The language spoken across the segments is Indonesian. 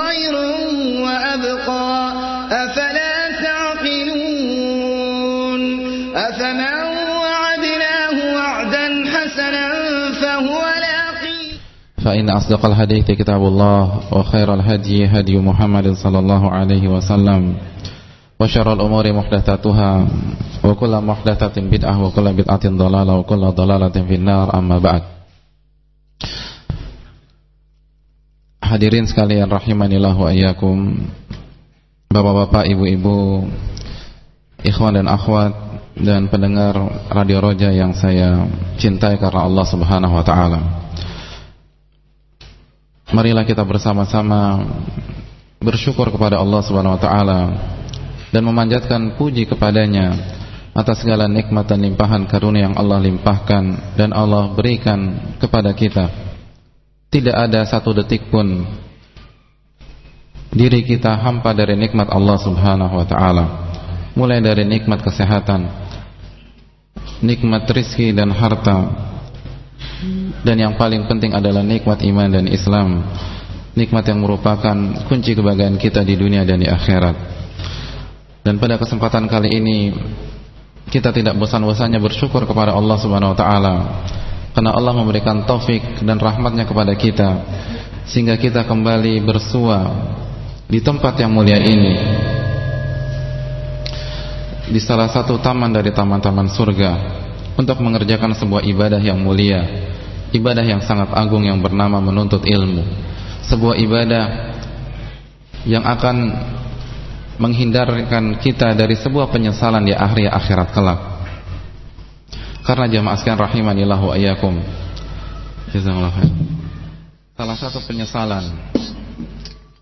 خير وأبقى. أفلا تعقلون؟ أفمن وعدناه وعدا حسنا فهو لاقيه فإن أصدق الحديث كتاب الله وخير الهدي هدي محمد صلى الله عليه وسلم وشر الأمور محدثاتها وكل محدثة بدعة وكل بدعة ضلالة وكل ضلالة في النار أما بعد. Hadirin sekalian rahimanillah wa iyyakum. Bapak-bapak, ibu-ibu Ikhwan dan akhwat Dan pendengar Radio Roja yang saya cintai karena Allah subhanahu wa ta'ala. Marilah kita bersama-sama Bersyukur kepada Allah subhanahu wa ta'ala Dan memanjatkan puji kepadanya Atas segala nikmat dan limpahan karunia yang Allah limpahkan Dan Allah berikan kepada kita tidak ada satu detik pun diri kita hampa dari nikmat Allah Subhanahu wa taala. Mulai dari nikmat kesehatan, nikmat rizki dan harta. Dan yang paling penting adalah nikmat iman dan Islam. Nikmat yang merupakan kunci kebahagiaan kita di dunia dan di akhirat. Dan pada kesempatan kali ini kita tidak bosan-bosannya bersyukur kepada Allah Subhanahu wa taala karena Allah memberikan taufik dan rahmatnya kepada kita sehingga kita kembali bersua di tempat yang mulia ini di salah satu taman dari taman-taman surga untuk mengerjakan sebuah ibadah yang mulia ibadah yang sangat agung yang bernama menuntut ilmu. Sebuah ibadah yang akan menghindarkan kita dari sebuah penyesalan di akhir akhirat kelak karena jamaah sekalian rahimanillah wa iyyakum. Jazakallahu khair. Salah satu penyesalan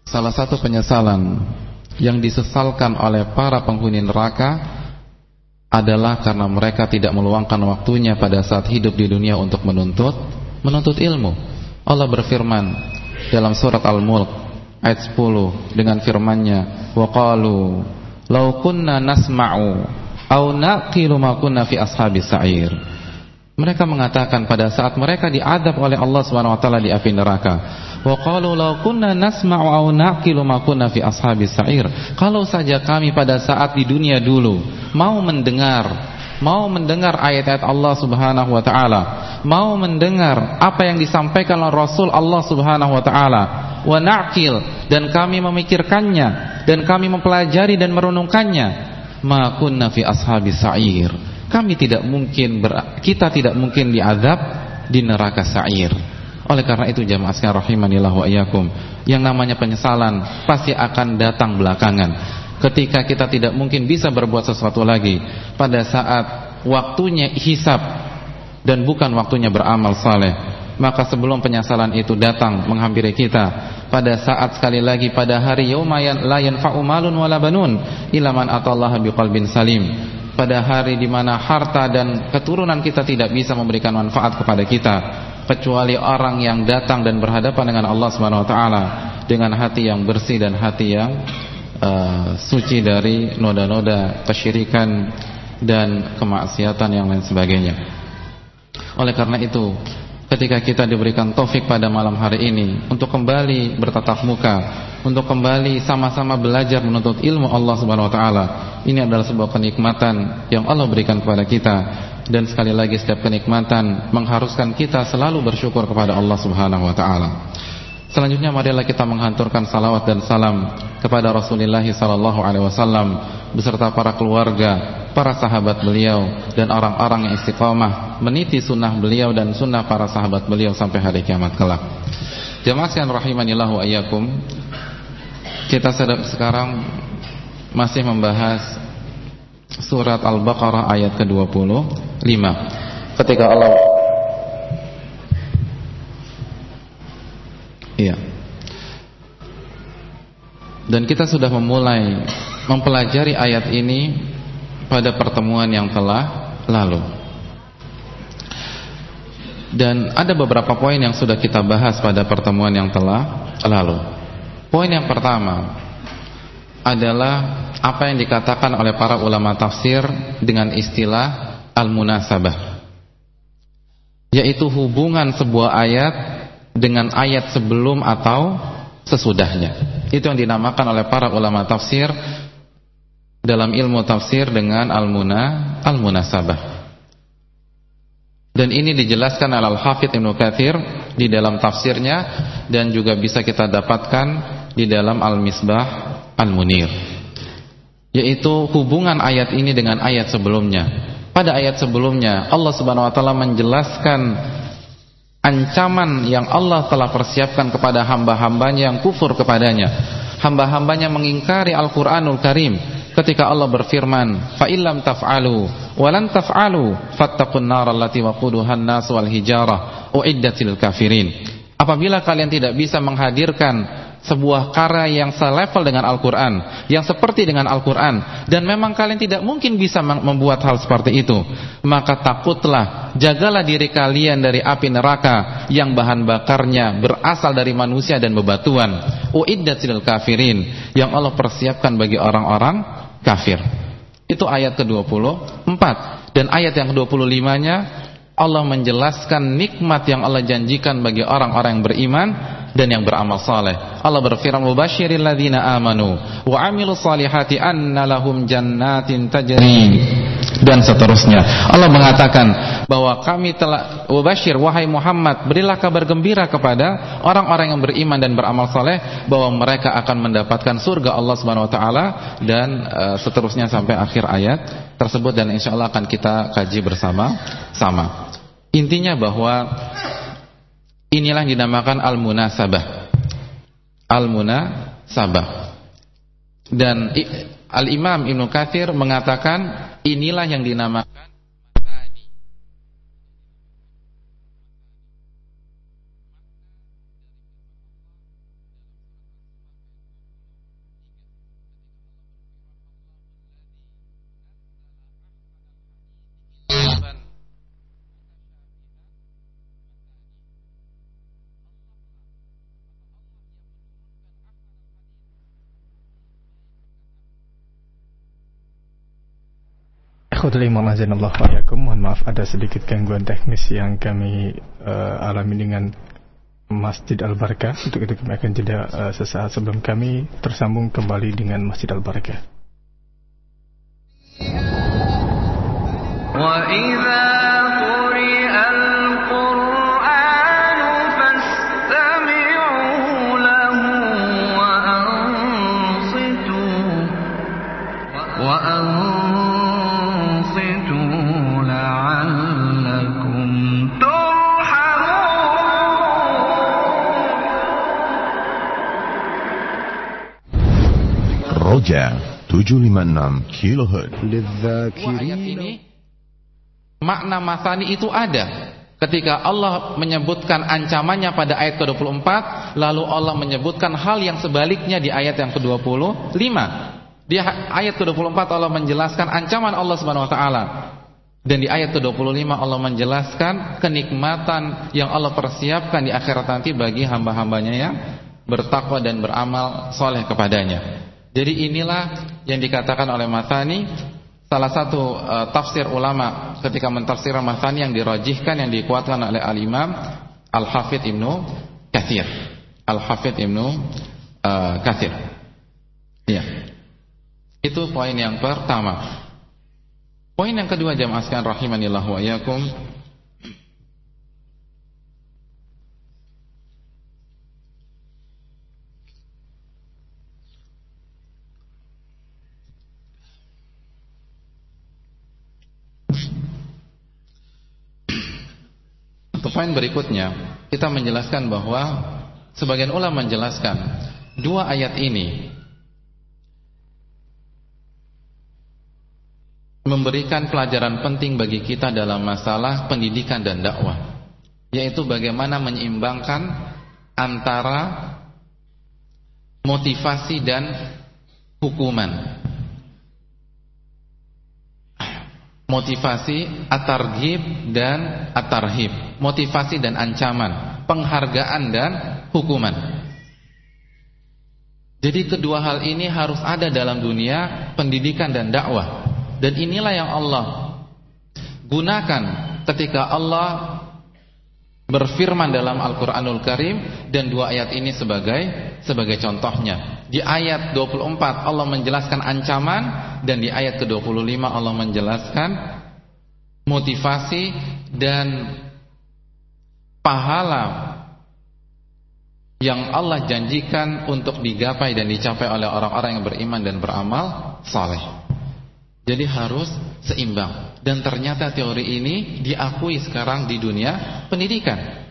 salah satu penyesalan yang disesalkan oleh para penghuni neraka adalah karena mereka tidak meluangkan waktunya pada saat hidup di dunia untuk menuntut menuntut ilmu. Allah berfirman dalam surat Al-Mulk ayat 10 dengan firman-Nya wa qalu law kunna nasma'u au naqilu ma kunna ashabis sa'ir. Mereka mengatakan pada saat mereka diadab oleh Allah Subhanahu wa taala di api neraka, wa qalu law kunna nasma'u au naqilu ma kunna ashabis sa'ir. Kalau saja kami pada saat di dunia dulu mau mendengar mau mendengar ayat-ayat Allah Subhanahu wa taala, mau mendengar apa yang disampaikan oleh Rasul Allah Subhanahu wa taala, wa dan kami memikirkannya dan kami mempelajari dan merenungkannya, ma kunna fi ashabi sa'ir. Kami tidak mungkin ber, kita tidak mungkin diazab di neraka sa'ir. Oleh karena itu jamaah sekalian rahimanillah wa iyyakum, yang namanya penyesalan pasti akan datang belakangan. Ketika kita tidak mungkin bisa berbuat sesuatu lagi pada saat waktunya hisab dan bukan waktunya beramal saleh maka sebelum penyesalan itu datang menghampiri kita pada saat sekali lagi pada hari yaumayan la yanfa'u malun wala banun illa man atallaha biqalbin salim pada hari di mana harta dan keturunan kita tidak bisa memberikan manfaat kepada kita kecuali orang yang datang dan berhadapan dengan Allah Subhanahu wa taala dengan hati yang bersih dan hati yang uh, suci dari noda-noda kesyirikan dan kemaksiatan yang lain sebagainya. Oleh karena itu, ketika kita diberikan taufik pada malam hari ini untuk kembali bertatap muka, untuk kembali sama-sama belajar menuntut ilmu Allah Subhanahu wa taala. Ini adalah sebuah kenikmatan yang Allah berikan kepada kita dan sekali lagi setiap kenikmatan mengharuskan kita selalu bersyukur kepada Allah Subhanahu wa taala. Selanjutnya marilah kita menghanturkan salawat dan salam kepada Rasulullah sallallahu alaihi wasallam beserta para keluarga, para sahabat beliau dan orang-orang yang istiqamah meniti sunnah beliau dan sunnah para sahabat beliau sampai hari kiamat kelak. Jemaah sekalian rahimanillah wa iyyakum. Kita sekarang masih membahas surat Al-Baqarah ayat ke-25. Ketika Allah Iya. Dan kita sudah memulai mempelajari ayat ini pada pertemuan yang telah lalu. Dan ada beberapa poin yang sudah kita bahas pada pertemuan yang telah lalu. Poin yang pertama adalah apa yang dikatakan oleh para ulama tafsir dengan istilah al-munasabah. Yaitu hubungan sebuah ayat dengan ayat sebelum atau sesudahnya. Itu yang dinamakan oleh para ulama tafsir dalam ilmu tafsir dengan al-muna al-munasabah. Dan ini dijelaskan oleh Al-Hafidh Ibnu Katsir di dalam tafsirnya dan juga bisa kita dapatkan di dalam Al-Misbah Al-Munir. Yaitu hubungan ayat ini dengan ayat sebelumnya. Pada ayat sebelumnya Allah Subhanahu wa taala menjelaskan ancaman yang Allah telah persiapkan kepada hamba-hambanya yang kufur kepadanya. Hamba-hambanya mengingkari Al-Qur'anul Karim ketika Allah berfirman fa illam taf'alu wa lan taf'alu fattaqun nar allati an-nas wal hijarah kafirin apabila kalian tidak bisa menghadirkan sebuah karya yang selevel dengan Al-Quran yang seperti dengan Al-Quran. Dan memang kalian tidak mungkin bisa membuat hal seperti itu. Maka takutlah jagalah diri kalian dari api neraka yang bahan bakarnya berasal dari manusia dan bebatuan. Uiddatil kafirin. Yang Allah persiapkan bagi orang-orang kafir. Itu ayat ke-24 dan ayat yang ke-25-nya Allah menjelaskan nikmat yang Allah janjikan bagi orang-orang yang beriman dan yang beramal saleh. Allah berfirman mubashshiril ladzina amanu wa amilus salihati anna lahum jannatin tajri dan seterusnya. Allah mengatakan bahwa kami telah wabashir wahai Muhammad berilah kabar gembira kepada orang-orang yang beriman dan beramal soleh bahwa mereka akan mendapatkan surga Allah Subhanahu Wa Taala dan uh, seterusnya sampai akhir ayat tersebut dan insya Allah akan kita kaji bersama-sama. Intinya bahwa inilah yang dinamakan al-munasabah. Al-munasabah. Dan Al-Imam Ibnu Katsir mengatakan inilah yang dinamakan Azanallah Mohon maaf ada sedikit gangguan teknis yang kami uh, alami dengan Masjid Al-Barakah Untuk itu kami akan jeda uh, sesaat sebelum kami tersambung kembali dengan Masjid Al-Barakah 756 kHz. Ayat ini makna masani itu ada. Ketika Allah menyebutkan ancamannya pada ayat ke-24, lalu Allah menyebutkan hal yang sebaliknya di ayat yang ke-25. Di ayat ke-24 Allah menjelaskan ancaman Allah Subhanahu wa taala. Dan di ayat ke-25 Allah menjelaskan kenikmatan yang Allah persiapkan di akhirat nanti bagi hamba-hambanya yang bertakwa dan beramal soleh kepadanya. Jadi inilah yang dikatakan oleh Matani salah satu uh, tafsir ulama ketika mentafsir Matani yang dirajihkan yang dikuatkan oleh Al-Imam Al-Hafidh Ibnu Katsir. Al-Hafidh Ibnu uh, Katsir. Iya. Itu poin yang pertama. Poin yang kedua jamaah sekalian rahimanillah wa iyyakum poin berikutnya, kita menjelaskan bahwa sebagian ulama menjelaskan dua ayat ini memberikan pelajaran penting bagi kita dalam masalah pendidikan dan dakwah, yaitu bagaimana menyeimbangkan antara motivasi dan hukuman. Motivasi atargib dan atarhib. Motivasi dan ancaman. Penghargaan dan hukuman. Jadi kedua hal ini harus ada dalam dunia pendidikan dan dakwah. Dan inilah yang Allah gunakan ketika Allah berfirman dalam Al-Qur'anul Karim dan dua ayat ini sebagai sebagai contohnya Di ayat 24 Allah menjelaskan ancaman dan di ayat ke-25 Allah menjelaskan motivasi dan pahala yang Allah janjikan untuk digapai dan dicapai oleh orang-orang yang beriman dan beramal saleh. Jadi harus seimbang. Dan ternyata teori ini diakui sekarang di dunia pendidikan.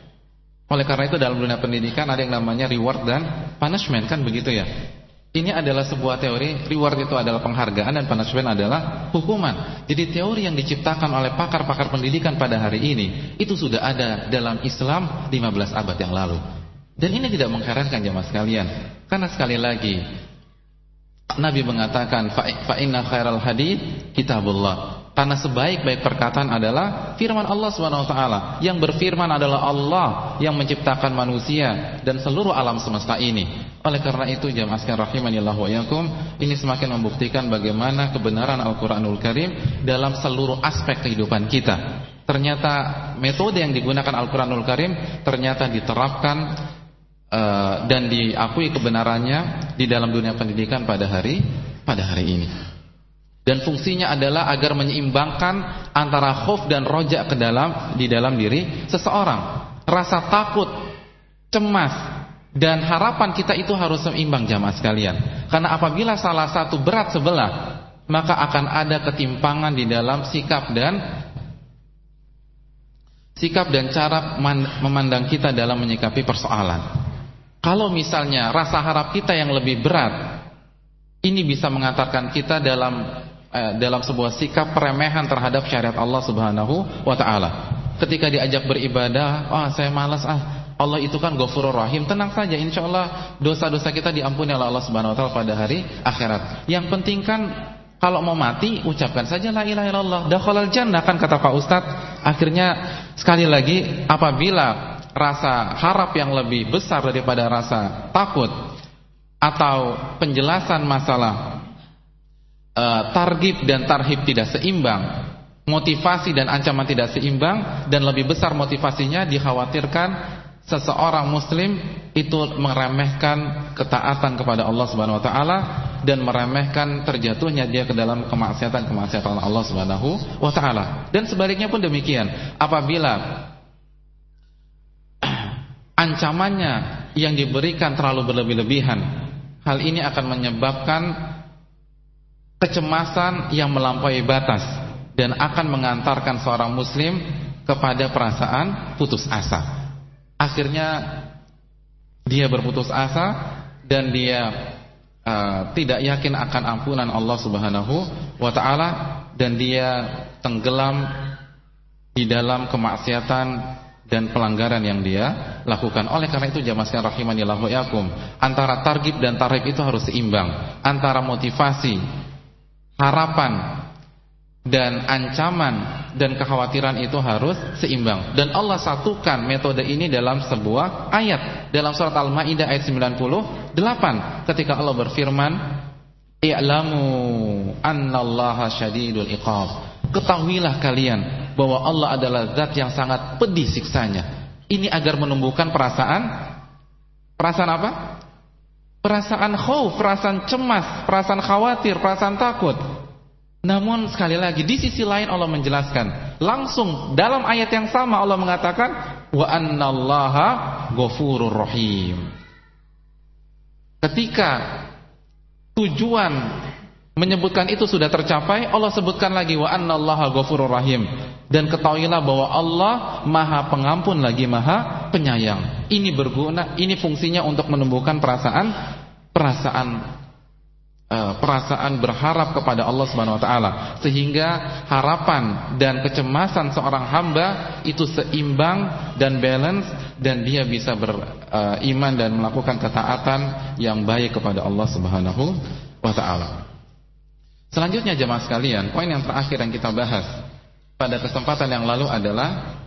Oleh karena itu dalam dunia pendidikan ada yang namanya reward dan punishment kan begitu ya. Ini adalah sebuah teori, reward itu adalah penghargaan dan punishment adalah hukuman. Jadi teori yang diciptakan oleh pakar-pakar pendidikan pada hari ini itu sudah ada dalam Islam 15 abad yang lalu. Dan ini tidak mengherankan jemaah sekalian. Karena sekali lagi Nabi mengatakan fa inna khairal hadits kitabullah. Karena sebaik-baik perkataan adalah firman Allah taala. Yang berfirman adalah Allah yang menciptakan manusia dan seluruh alam semesta ini. Oleh karena itu jamaah sekalian rahimanillah wa yakum, ini semakin membuktikan bagaimana kebenaran Al-Qur'anul Karim dalam seluruh aspek kehidupan kita. Ternyata metode yang digunakan Al-Qur'anul Karim ternyata diterapkan uh, dan diakui kebenarannya di dalam dunia pendidikan pada hari pada hari ini. Dan fungsinya adalah agar menyeimbangkan antara khuf dan roja ke dalam di dalam diri seseorang. Rasa takut, cemas, dan harapan kita itu harus seimbang jamaah sekalian. Karena apabila salah satu berat sebelah, maka akan ada ketimpangan di dalam sikap dan sikap dan cara memandang kita dalam menyikapi persoalan. Kalau misalnya rasa harap kita yang lebih berat, ini bisa mengantarkan kita dalam Eh, dalam sebuah sikap peremehan terhadap syariat Allah Subhanahu wa taala. Ketika diajak beribadah, "Ah, oh, saya malas ah. Allah itu kan Ghafurur Rahim." Tenang saja, insyaallah dosa-dosa kita diampuni oleh Allah Subhanahu wa taala pada hari akhirat. Yang penting kan kalau mau mati ucapkan saja la ilaha illallah, dakhalal jannah kan kata Pak Ustaz. Akhirnya sekali lagi apabila rasa harap yang lebih besar daripada rasa takut atau penjelasan masalah uh, targib dan tarhib tidak seimbang, motivasi dan ancaman tidak seimbang dan lebih besar motivasinya dikhawatirkan seseorang muslim itu meremehkan ketaatan kepada Allah Subhanahu wa taala dan meremehkan terjatuhnya dia ke dalam kemaksiatan-kemaksiatan Allah Subhanahu wa taala. Dan sebaliknya pun demikian. Apabila ancamannya yang diberikan terlalu berlebih-lebihan, hal ini akan menyebabkan kecemasan yang melampaui batas dan akan mengantarkan seorang muslim kepada perasaan putus asa. Akhirnya dia berputus asa dan dia uh, tidak yakin akan ampunan Allah Subhanahu wa taala dan dia tenggelam di dalam kemaksiatan dan pelanggaran yang dia lakukan. Oleh karena itu jamaah sekalian rahimanillah wa antara targib dan tarhib itu harus seimbang. Antara motivasi harapan dan ancaman dan kekhawatiran itu harus seimbang. Dan Allah satukan metode ini dalam sebuah ayat. Dalam surat Al-Maidah ayat 98 ketika Allah berfirman i'lamu annallaha syadidul iqab. Ketahuilah kalian bahwa Allah adalah zat yang sangat pedih siksanya. Ini agar menumbuhkan perasaan. Perasaan apa perasaan khauf, perasaan cemas, perasaan khawatir, perasaan takut. Namun sekali lagi di sisi lain Allah menjelaskan langsung dalam ayat yang sama Allah mengatakan wa annallaha ghafurur rahim. Ketika tujuan menyebutkan itu sudah tercapai, Allah sebutkan lagi wa annallaha ghafurur rahim. Dan ketahuilah bahwa Allah Maha Pengampun lagi Maha Penyayang. Ini berguna, ini fungsinya untuk menumbuhkan perasaan perasaan uh, perasaan berharap kepada Allah Subhanahu wa taala sehingga harapan dan kecemasan seorang hamba itu seimbang dan balance dan dia bisa beriman dan melakukan ketaatan yang baik kepada Allah Subhanahu wa taala. Selanjutnya jemaah sekalian, poin yang terakhir yang kita bahas pada kesempatan yang lalu adalah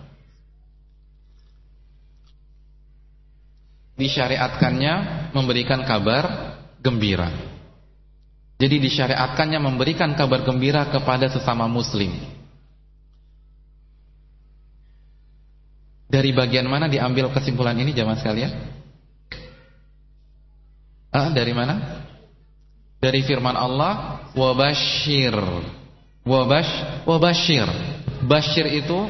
disyariatkannya memberikan kabar gembira. Jadi disyariatkannya memberikan kabar gembira kepada sesama muslim. Dari bagian mana diambil kesimpulan ini jemaah sekalian? Ah, dari mana? Dari firman Allah, wabashir. Wabash, wabashir. Bashir itu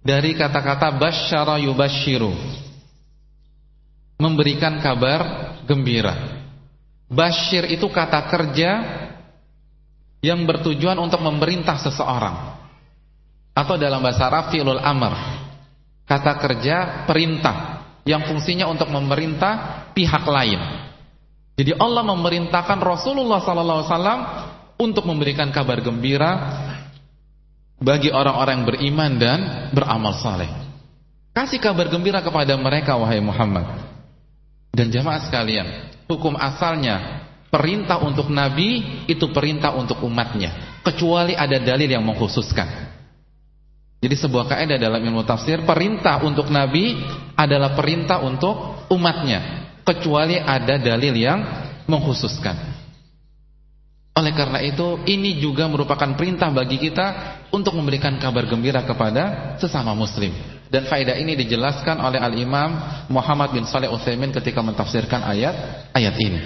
dari kata-kata basyara yubashiru. Memberikan kabar gembira. Bashir itu kata kerja yang bertujuan untuk memerintah seseorang. Atau dalam bahasa Arab fi'lul amr. Kata kerja perintah yang fungsinya untuk memerintah pihak lain. Jadi Allah memerintahkan Rasulullah sallallahu alaihi wasallam untuk memberikan kabar gembira bagi orang-orang yang beriman dan beramal saleh. Kasih kabar gembira kepada mereka wahai Muhammad. Dan jamaah sekalian, hukum asalnya perintah untuk nabi itu perintah untuk umatnya, kecuali ada dalil yang mengkhususkan. Jadi sebuah kaidah dalam ilmu tafsir, perintah untuk nabi adalah perintah untuk umatnya kecuali ada dalil yang mengkhususkan. Oleh karena itu, ini juga merupakan perintah bagi kita untuk memberikan kabar gembira kepada sesama muslim. Dan faedah ini dijelaskan oleh Al-Imam Muhammad bin Saleh Utsaimin ketika mentafsirkan ayat ayat ini.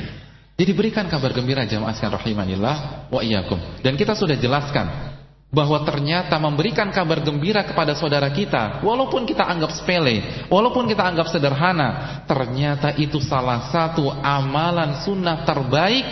Jadi berikan kabar gembira jamaah sekalian rahimanillah wa iyyakum. Dan kita sudah jelaskan bahwa ternyata memberikan kabar gembira kepada saudara kita walaupun kita anggap sepele walaupun kita anggap sederhana ternyata itu salah satu amalan sunnah terbaik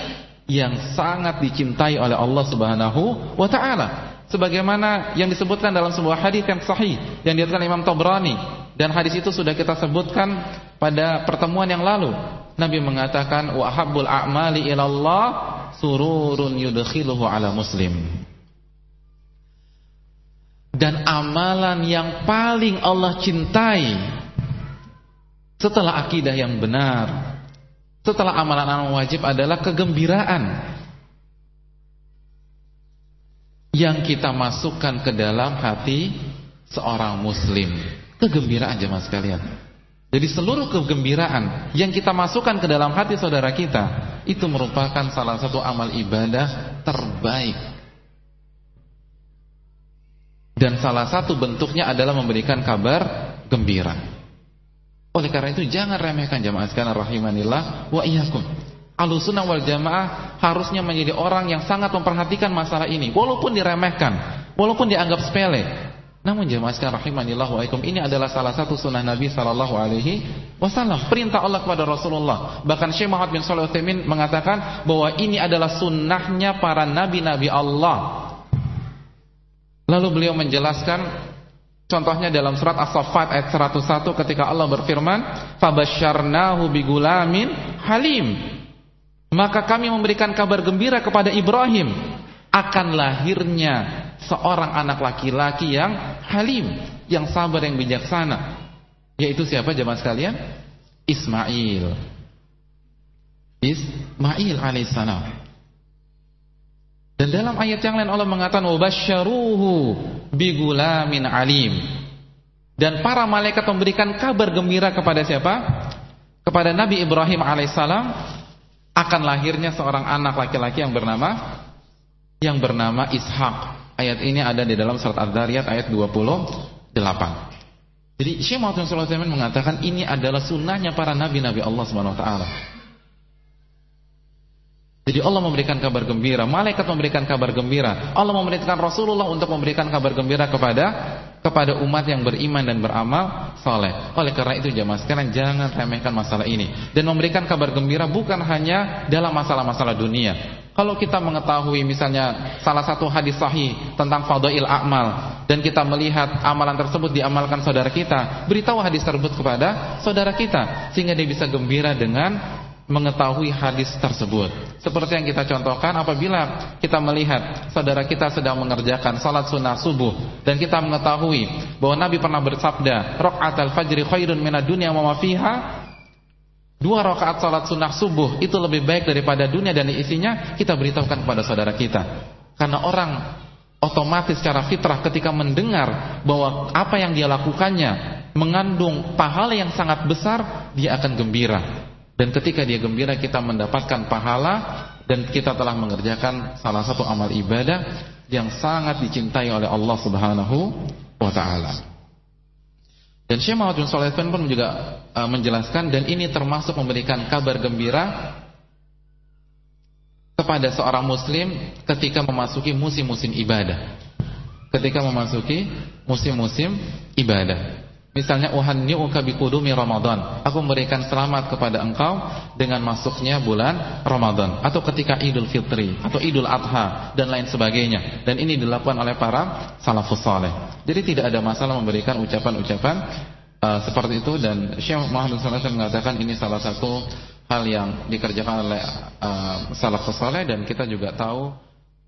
yang sangat dicintai oleh Allah subhanahu wa ta'ala sebagaimana yang disebutkan dalam sebuah hadis yang sahih yang diriwayatkan Imam Tabrani. Dan hadis itu sudah kita sebutkan pada pertemuan yang lalu. Nabi mengatakan wa habbul a'mali ilallah sururun yudkhiluhu ala muslim. Dan amalan yang paling Allah cintai setelah akidah yang benar, setelah amalan-amalan wajib adalah kegembiraan yang kita masukkan ke dalam hati seorang muslim. Kegembiraan jemaah sekalian. Jadi seluruh kegembiraan yang kita masukkan ke dalam hati saudara kita itu merupakan salah satu amal ibadah terbaik dan salah satu bentuknya adalah memberikan kabar gembira. Oleh karena itu jangan remehkan jamaah sekalian rahimanillah wa iyyakum. Ahlussunnah wal Jamaah harusnya menjadi orang yang sangat memperhatikan masalah ini walaupun diremehkan, walaupun dianggap sepele. Namun jemaah sekalian rahimanillah wa iyyakum ini adalah salah satu sunnah Nabi sallallahu alaihi wasallam, perintah Allah kepada Rasulullah. Bahkan Syekh Muhammad bin Shalih Utsaimin mengatakan bahwa ini adalah sunnahnya para nabi-nabi Allah Lalu beliau menjelaskan contohnya dalam surat As-Saffat ayat 101 ketika Allah berfirman, "Fabasyarnahu bigulamin halim." Maka kami memberikan kabar gembira kepada Ibrahim akan lahirnya seorang anak laki-laki yang halim, yang sabar, yang bijaksana. Yaitu siapa jemaah sekalian? Ismail. Ismail alaihissalam. Dan dalam ayat yang lain Allah mengatakan wabasyaruhu bigulamin alim. Dan para malaikat memberikan kabar gembira kepada siapa? Kepada Nabi Ibrahim alaihissalam akan lahirnya seorang anak laki-laki yang bernama yang bernama Ishak. Ayat ini ada di dalam surat Ad-Dariyat ayat 28. Jadi Syekh Muhammad SAW mengatakan ini adalah sunnahnya para nabi-nabi Allah Subhanahu wa taala. Jadi Allah memberikan kabar gembira, malaikat memberikan kabar gembira, Allah memerintahkan Rasulullah untuk memberikan kabar gembira kepada kepada umat yang beriman dan beramal soleh. Oleh karena itu jamaah sekarang jangan remehkan masalah ini dan memberikan kabar gembira bukan hanya dalam masalah-masalah dunia. Kalau kita mengetahui misalnya salah satu hadis sahih tentang fadail amal dan kita melihat amalan tersebut diamalkan saudara kita, beritahu hadis tersebut kepada saudara kita sehingga dia bisa gembira dengan mengetahui hadis tersebut. Seperti yang kita contohkan apabila kita melihat saudara kita sedang mengerjakan salat sunnah subuh dan kita mengetahui bahwa Nabi pernah bersabda, "Rakaat al-fajri khairun minad dunya wa fiha." Dua rakaat salat sunnah subuh itu lebih baik daripada dunia dan isinya, kita beritahukan kepada saudara kita. Karena orang otomatis secara fitrah ketika mendengar bahwa apa yang dia lakukannya mengandung pahala yang sangat besar, dia akan gembira. Dan ketika dia gembira kita mendapatkan pahala dan kita telah mengerjakan salah satu amal ibadah yang sangat dicintai oleh Allah Subhanahu wa taala. Dan Syekh Muhammad bin pun juga uh, menjelaskan dan ini termasuk memberikan kabar gembira kepada seorang muslim ketika memasuki musim-musim ibadah. Ketika memasuki musim-musim ibadah. Misalnya uhanni'uka biqudumi Ramadan. Aku memberikan selamat kepada engkau dengan masuknya bulan Ramadan atau ketika Idul Fitri atau Idul Adha dan lain sebagainya. Dan ini dilakukan oleh para salafus saleh. Jadi tidak ada masalah memberikan ucapan-ucapan uh, seperti itu dan Syekh Muhammad SAW mengatakan ini salah satu hal yang dikerjakan oleh uh, salafus saleh dan kita juga tahu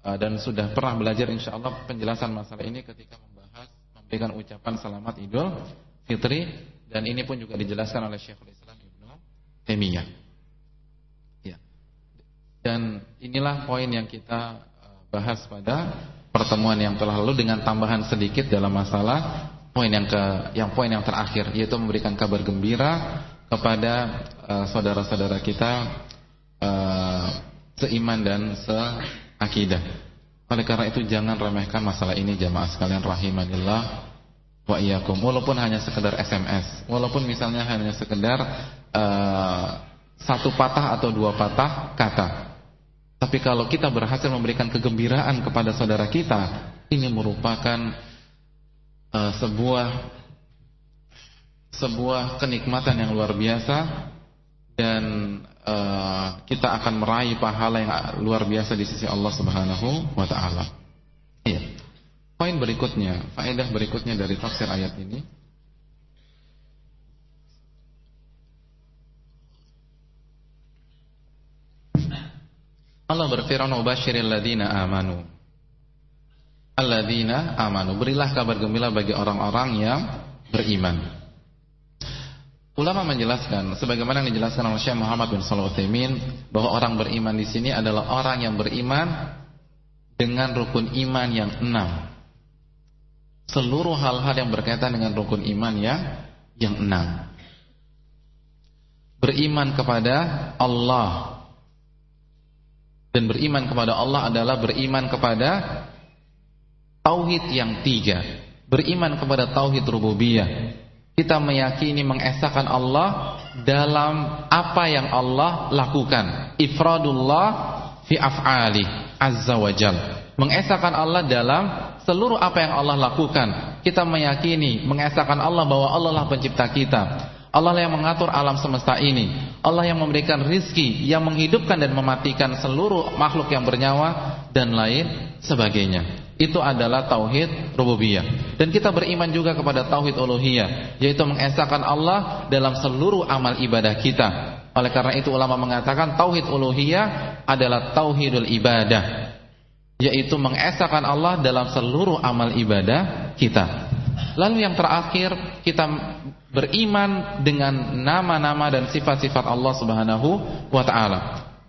uh, dan sudah pernah belajar insyaallah penjelasan masalah ini ketika membahas memberikan ucapan selamat Idul fitri dan ini pun juga dijelaskan oleh Syekhul Islam Ibnu Taimiyah. Ya. Dan inilah poin yang kita eh, bahas pada pertemuan yang telah lalu dengan tambahan sedikit dalam masalah poin yang ke yang poin yang terakhir yaitu memberikan kabar gembira kepada eh, saudara-saudara uh, kita uh, seiman dan seakidah. Oleh karena itu jangan remehkan masalah ini jamaah sekalian rahimanillah wa iyyakum walaupun hanya sekedar SMS walaupun misalnya hanya sekedar uh, satu patah atau dua patah kata tapi kalau kita berhasil memberikan kegembiraan kepada saudara kita ini merupakan uh, sebuah sebuah kenikmatan yang luar biasa dan uh, kita akan meraih pahala yang luar biasa di sisi Allah Subhanahu wa taala. Iya. Poin berikutnya, faedah berikutnya dari tafsir ayat ini Allah berfirman "Ubashiril ladina amanu." Alladzina amanu, berilah kabar gembira bagi orang-orang yang beriman. Ulama menjelaskan sebagaimana yang dijelaskan oleh Syekh Muhammad bin Shalih Utsaimin bahwa orang beriman di sini adalah orang yang beriman dengan rukun iman yang enam seluruh hal-hal yang berkaitan dengan rukun iman yang yang enam. Beriman kepada Allah dan beriman kepada Allah adalah beriman kepada tauhid yang tiga. Beriman kepada tauhid rububiyah. Kita meyakini mengesahkan Allah dalam apa yang Allah lakukan. Ifradullah fi af'ali azza wa Mengesahkan Allah dalam seluruh apa yang Allah lakukan. Kita meyakini, mengesahkan Allah bahwa Allah lah pencipta kita. Allah yang mengatur alam semesta ini. Allah yang memberikan rizki, yang menghidupkan dan mematikan seluruh makhluk yang bernyawa dan lain sebagainya. Itu adalah tauhid rububiyah. Dan kita beriman juga kepada tauhid uluhiyah, yaitu mengesahkan Allah dalam seluruh amal ibadah kita. Oleh karena itu ulama mengatakan tauhid uluhiyah adalah tauhidul ibadah yaitu mengesahkan Allah dalam seluruh amal ibadah kita. Lalu yang terakhir kita beriman dengan nama-nama dan sifat-sifat Allah Subhanahu wa taala,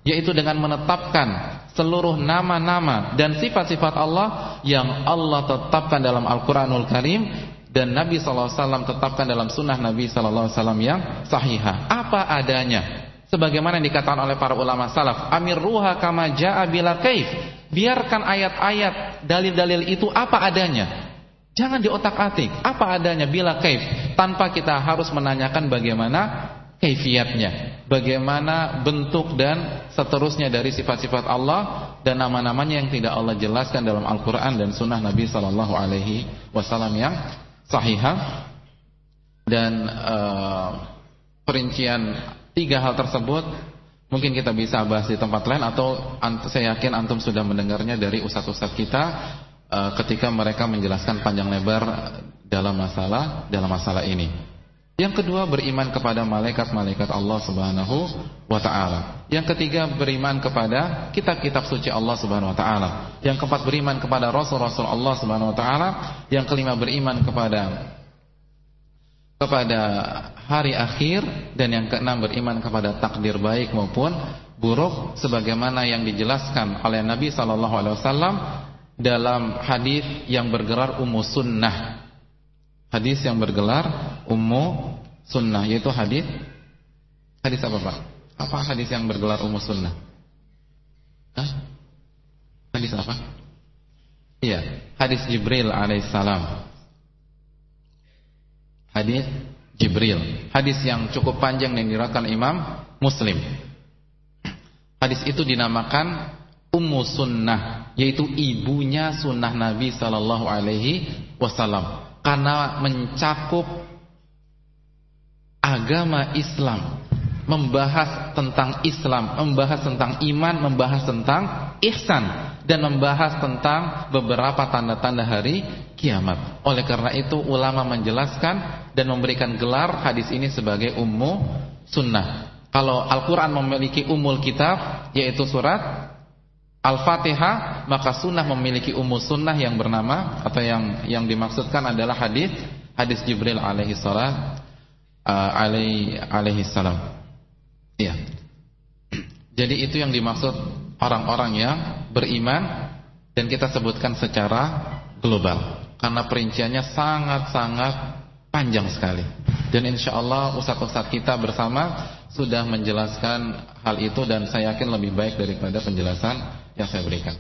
yaitu dengan menetapkan seluruh nama-nama dan sifat-sifat Allah yang Allah tetapkan dalam Al-Qur'anul Karim dan Nabi wasallam tetapkan dalam sunnah Nabi wasallam yang sahihah. Apa adanya. Sebagaimana yang dikatakan oleh para ulama salaf amir ruha kama jaa bila kaif. Biarkan ayat-ayat dalil-dalil itu apa adanya. Jangan diotak-atik apa adanya bila kaif. Tanpa kita harus menanyakan bagaimana kaifiatnya bagaimana bentuk dan seterusnya dari sifat-sifat Allah dan nama-namanya yang tidak Allah jelaskan dalam Al-Qur'an dan sunnah Nabi sallallahu alaihi wasallam yang sahihah dan uh, perincian Tiga hal tersebut mungkin kita bisa bahas di tempat lain atau saya yakin antum sudah mendengarnya dari ustaz-ustaz kita uh, ketika mereka menjelaskan panjang lebar dalam masalah dalam masalah ini. Yang kedua beriman kepada malaikat-malaikat Allah Subhanahu wa taala. Yang ketiga beriman kepada kitab-kitab suci Allah Subhanahu wa taala. Yang keempat beriman kepada rasul-rasul Allah Subhanahu wa taala. Yang kelima beriman kepada kepada hari akhir dan yang keenam beriman kepada takdir baik maupun buruk sebagaimana yang dijelaskan oleh Nabi sallallahu alaihi wasallam dalam hadis yang bergelar ummu sunnah. Hadis yang bergelar ummu sunnah yaitu hadis hadis apa Pak? Apa hadis yang bergelar ummu sunnah? Hah? Hadis apa? Iya, hadis Jibril alaihissalam hadis Jibril. Hadis yang cukup panjang yang diriwayatkan Imam Muslim. Hadis itu dinamakan Ummu Sunnah, yaitu ibunya Sunnah Nabi Sallallahu Alaihi Wasallam, karena mencakup agama Islam, membahas tentang Islam, membahas tentang iman, membahas tentang ihsan, dan membahas tentang beberapa tanda-tanda hari kiamat. Oleh karena itu ulama menjelaskan dan memberikan gelar hadis ini sebagai ummu sunnah. Kalau Al-Quran memiliki umul kitab, yaitu surat Al-Fatihah maka sunnah memiliki umum sunnah yang bernama atau yang yang dimaksudkan adalah hadis hadis Jibril alaihi salam uh, alaihi salam. Iya. Jadi itu yang dimaksud orang-orang yang beriman dan kita sebutkan secara global karena perinciannya sangat-sangat panjang sekali. Dan insya Allah ustaz-ustaz kita bersama sudah menjelaskan hal itu dan saya yakin lebih baik daripada penjelasan yang saya berikan.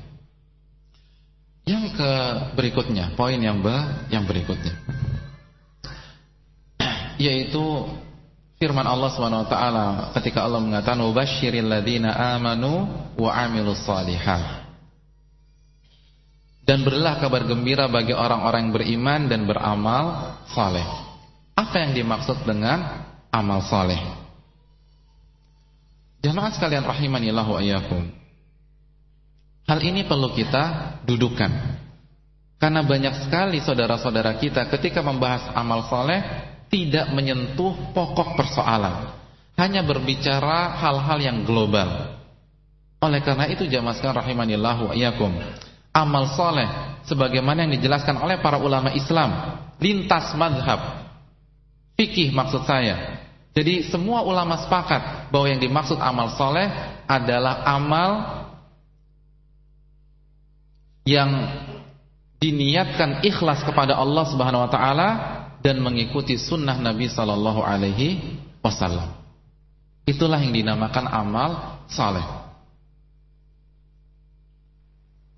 Yang ke berikutnya, poin yang be, yang berikutnya. Yaitu firman Allah Subhanahu wa taala ketika Allah mengatakan wabasyiril ladzina amanu wa amilus solihat. Dan berilah kabar gembira bagi orang-orang yang beriman dan beramal saleh. Apa yang dimaksud dengan amal saleh? Jamaah sekalian rahimanillah wa iyyakum. Hal ini perlu kita dudukkan. Karena banyak sekali saudara-saudara kita ketika membahas amal soleh tidak menyentuh pokok persoalan. Hanya berbicara hal-hal yang global. Oleh karena itu jamaah sekalian rahimanillah wa iyyakum. Amal soleh sebagaimana yang dijelaskan oleh para ulama Islam lintas madhab fikih maksud saya. Jadi semua ulama sepakat bahwa yang dimaksud amal soleh adalah amal yang diniatkan ikhlas kepada Allah Subhanahu wa taala dan mengikuti sunnah Nabi sallallahu alaihi wasallam. Itulah yang dinamakan amal saleh.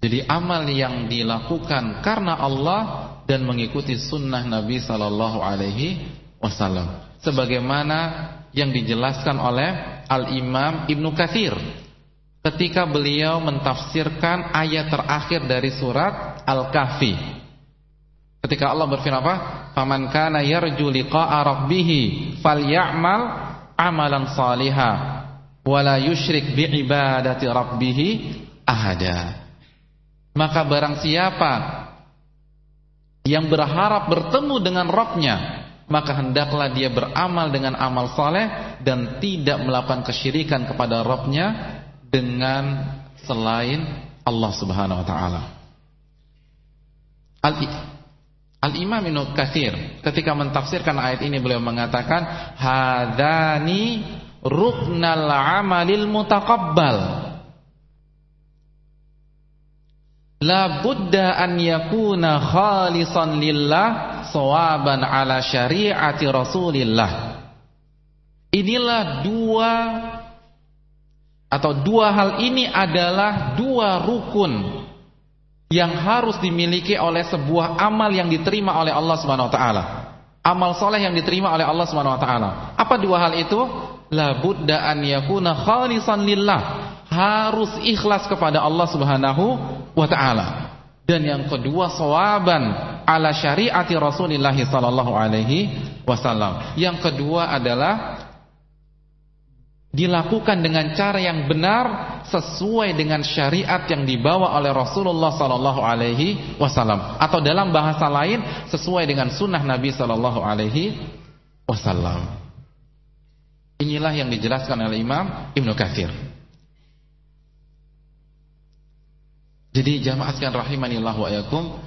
Jadi amal yang dilakukan karena Allah dan mengikuti sunnah Nabi sallallahu alaihi wasallam. Sebagaimana yang dijelaskan oleh Al-Imam Ibnu Katsir ketika beliau mentafsirkan ayat terakhir dari surat Al-Kahfi. Ketika Allah berfirman apa? "Faman kana yarju liqa'a rabbih falyamal amalan saliha wa la yusyrik bi ibadati rabbih ahada." Maka barang siapa yang berharap bertemu dengan Rabbnya maka hendaklah dia beramal dengan amal saleh dan tidak melakukan kesyirikan kepada Rabbnya dengan selain Allah Subhanahu wa taala. Al-Imam Ibnu Katsir ketika mentafsirkan ayat ini beliau mengatakan hadani ruknal amalil mutaqabbal. La budda an yakuna khalisan lillah sawaban ala syariati Rasulillah. Inilah dua atau dua hal ini adalah dua rukun yang harus dimiliki oleh sebuah amal yang diterima oleh Allah Subhanahu wa taala. Amal soleh yang diterima oleh Allah Subhanahu wa taala. Apa dua hal itu? La budda an yakuna khalisan lillah. Harus ikhlas kepada Allah Subhanahu wa taala. Dan yang kedua sawaban ala syariati Rasulullah sallallahu alaihi wasallam. Yang kedua adalah dilakukan dengan cara yang benar sesuai dengan syariat yang dibawa oleh Rasulullah sallallahu alaihi wasallam atau dalam bahasa lain sesuai dengan sunnah Nabi sallallahu alaihi wasallam. Inilah yang dijelaskan oleh Imam Ibnu Katsir. Jadi jamaah sekalian rahimanillah wa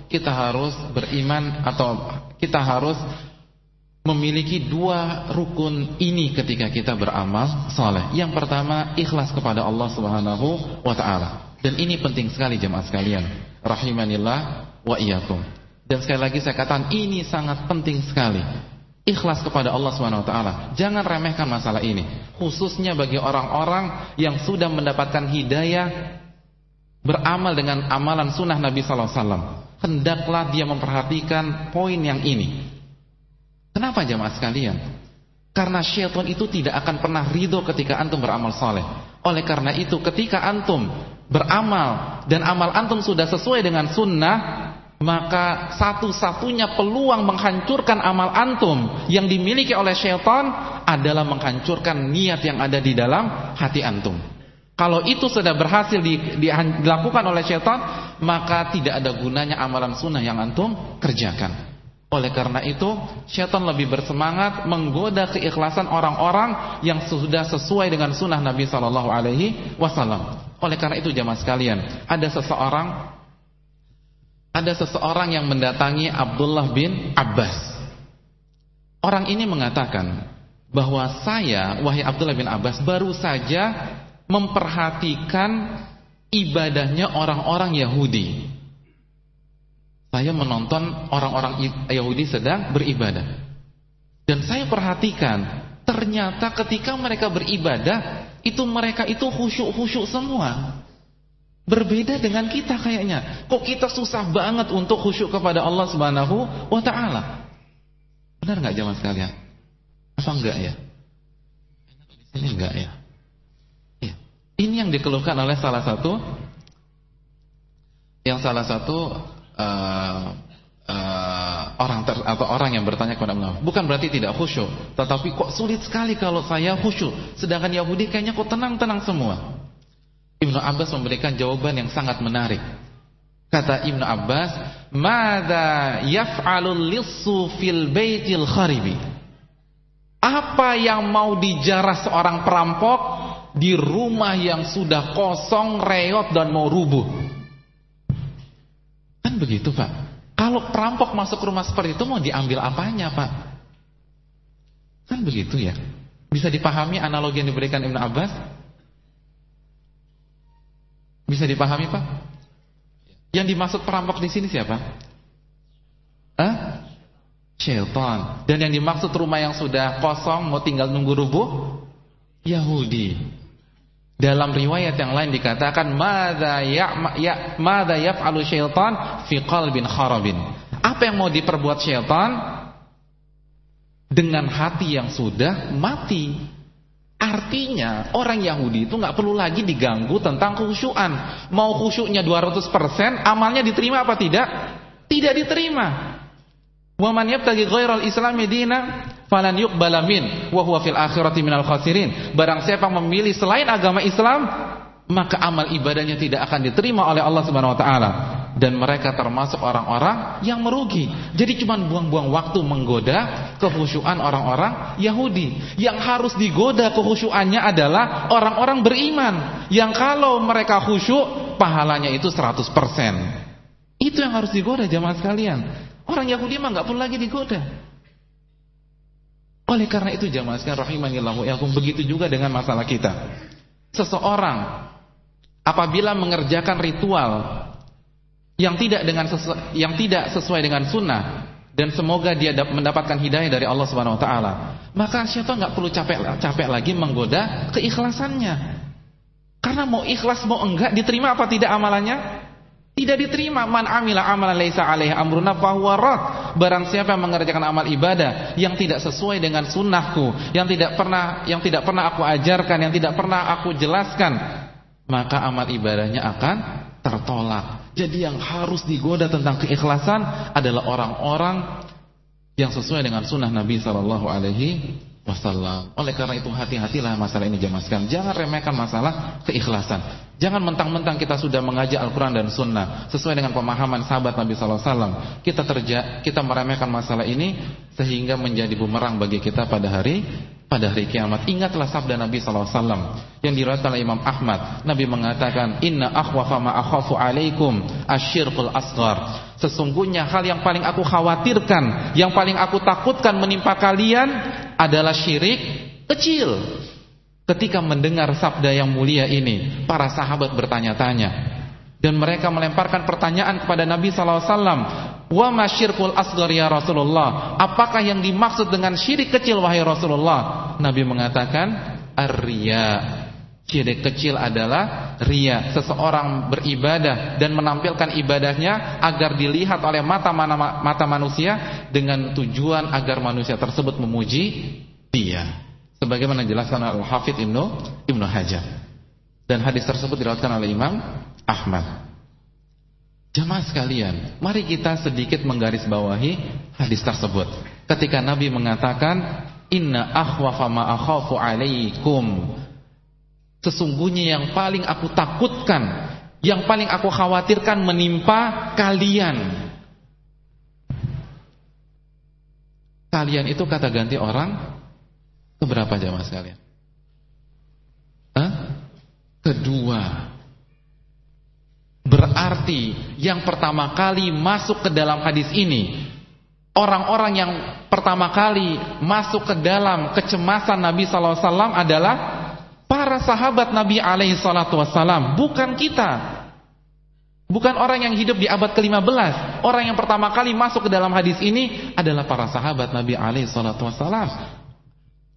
kita harus beriman atau kita harus memiliki dua rukun ini ketika kita beramal saleh. Yang pertama, ikhlas kepada Allah Subhanahu wa taala. Dan ini penting sekali jemaah sekalian. Rahimanillah wa iyyakum. Dan sekali lagi saya katakan ini sangat penting sekali. Ikhlas kepada Allah Subhanahu wa taala. Jangan remehkan masalah ini, khususnya bagi orang-orang yang sudah mendapatkan hidayah beramal dengan amalan sunnah Nabi sallallahu alaihi wasallam. Hendaklah dia memperhatikan poin yang ini. Kenapa jamaah sekalian? Karena syaitan itu tidak akan pernah ridho ketika antum beramal saleh. Oleh karena itu ketika antum beramal dan amal antum sudah sesuai dengan sunnah maka satu-satunya peluang menghancurkan amal antum yang dimiliki oleh syaitan adalah menghancurkan niat yang ada di dalam hati antum. Kalau itu sudah berhasil di, di, dilakukan oleh syaitan, maka tidak ada gunanya amalan sunnah yang antum kerjakan. Oleh karena itu, syaitan lebih bersemangat menggoda keikhlasan orang-orang yang sudah sesuai dengan sunnah Nabi Shallallahu Alaihi Wasallam. Oleh karena itu, jamaah sekalian, ada seseorang, ada seseorang yang mendatangi Abdullah bin Abbas. Orang ini mengatakan bahwa saya, wahai Abdullah bin Abbas, baru saja memperhatikan ibadahnya orang-orang Yahudi. Saya menonton orang-orang Yahudi sedang beribadah. Dan saya perhatikan, ternyata ketika mereka beribadah, itu mereka itu khusyuk-khusyuk semua. Berbeda dengan kita kayaknya. Kok kita susah banget untuk khusyuk kepada Allah Subhanahu wa taala? Benar nggak zaman sekalian? Apa enggak ya? Ini enggak ya? Ini yang dikeluhkan oleh salah satu yang salah satu uh, orang ter, atau orang yang bertanya kepada Allah. Bukan berarti tidak khusyuk, tetapi kok sulit sekali kalau saya khusyuk. Sedangkan Yahudi kayaknya kok tenang-tenang semua. Ibnu Abbas memberikan jawaban yang sangat menarik. Kata Ibnu Abbas, "Mada yaf'alul lissu fil baitil kharibi?" Apa yang mau dijarah seorang perampok di rumah yang sudah kosong, reot dan mau rubuh. Kan begitu Pak. Kalau perampok masuk rumah seperti itu mau diambil apanya Pak? Kan begitu ya. Bisa dipahami analogi yang diberikan Ibn Abbas? Bisa dipahami Pak? Yang dimaksud perampok di sini siapa? Hah? Syaitan. Dan yang dimaksud rumah yang sudah kosong mau tinggal nunggu rubuh? Yahudi. Dalam riwayat yang lain dikatakan madza ya ya madza syaitan fi qalbin kharabin. Apa yang mau diperbuat syaitan dengan hati yang sudah mati? Artinya orang Yahudi itu nggak perlu lagi diganggu tentang khusyuan. Mau khusyuknya 200%, amalnya diterima apa tidak? Tidak diterima. Wa man yabtaghi ghairal islami dina falan yuqbala min wa huwa fil akhirati minal khasirin. Barang siapa memilih selain agama Islam, maka amal ibadahnya tidak akan diterima oleh Allah Subhanahu wa taala dan mereka termasuk orang-orang yang merugi. Jadi cuma buang-buang waktu menggoda kehusuan orang-orang Yahudi. Yang harus digoda kehusuannya adalah orang-orang beriman yang kalau mereka khusyuk pahalanya itu 100%. Itu yang harus digoda jemaah sekalian. Orang Yahudi mah nggak pun lagi digoda. Oleh karena itu jamaah sekalian rahimanillahu yakum begitu juga dengan masalah kita. Seseorang apabila mengerjakan ritual yang tidak dengan sesu, yang tidak sesuai dengan sunnah dan semoga dia mendapatkan hidayah dari Allah Subhanahu wa taala, maka syaitan nggak perlu capek capek lagi menggoda keikhlasannya. Karena mau ikhlas mau enggak diterima apa tidak amalannya? Tidak diterima man amila amalan laisa alaihi amruna fahuwa. Barang siapa yang mengerjakan amal ibadah yang tidak sesuai dengan sunnahku, yang tidak pernah yang tidak pernah aku ajarkan, yang tidak pernah aku jelaskan, maka amal ibadahnya akan tertolak. Jadi yang harus digoda tentang keikhlasan adalah orang-orang yang sesuai dengan sunnah Nabi sallallahu alaihi wasallam. Oleh karena itu hati-hatilah masalah ini jemaah sekalian. Jangan remehkan masalah keikhlasan. Jangan mentang-mentang kita sudah mengajak Al-Qur'an dan sunnah sesuai dengan pemahaman sahabat Nabi sallallahu alaihi wasallam, kita terja kita meremehkan masalah ini sehingga menjadi bumerang bagi kita pada hari pada hari kiamat. Ingatlah sabda Nabi sallallahu alaihi wasallam yang diriwayatkan oleh Imam Ahmad. Nabi mengatakan, "Inna akhwafa ma akhafu alaikum asyirkul asghar." Sesungguhnya hal yang paling aku khawatirkan, yang paling aku takutkan menimpa kalian adalah syirik kecil. Ketika mendengar sabda yang mulia ini, para sahabat bertanya-tanya. Dan mereka melemparkan pertanyaan kepada Nabi sallallahu alaihi wasallam, Wa masyirkul asgar ya Rasulullah? Apakah yang dimaksud dengan syirik kecil wahai Rasulullah? Nabi mengatakan Ar-riya. Syirik kecil adalah ria Seseorang beribadah dan menampilkan ibadahnya Agar dilihat oleh mata, mata manusia Dengan tujuan agar manusia tersebut memuji dia Sebagaimana dijelaskan Al-Hafidh Ibnu, Ibnu Hajar Dan hadis tersebut diriwayatkan oleh Imam Ahmad. Jamaah sekalian, mari kita sedikit menggarisbawahi hadis tersebut. Ketika Nabi mengatakan, "Inna akhwafa ma akhafu 'alaikum." Sesungguhnya yang paling aku takutkan, yang paling aku khawatirkan menimpa kalian. Kalian itu kata ganti orang keberapa jamaah sekalian? Hah? Kedua. Berarti yang pertama kali masuk ke dalam hadis ini Orang-orang yang pertama kali masuk ke dalam kecemasan Nabi SAW adalah para sahabat Nabi SAW, bukan kita. Bukan orang yang hidup di abad ke-15. Orang yang pertama kali masuk ke dalam hadis ini adalah para sahabat Nabi SAW.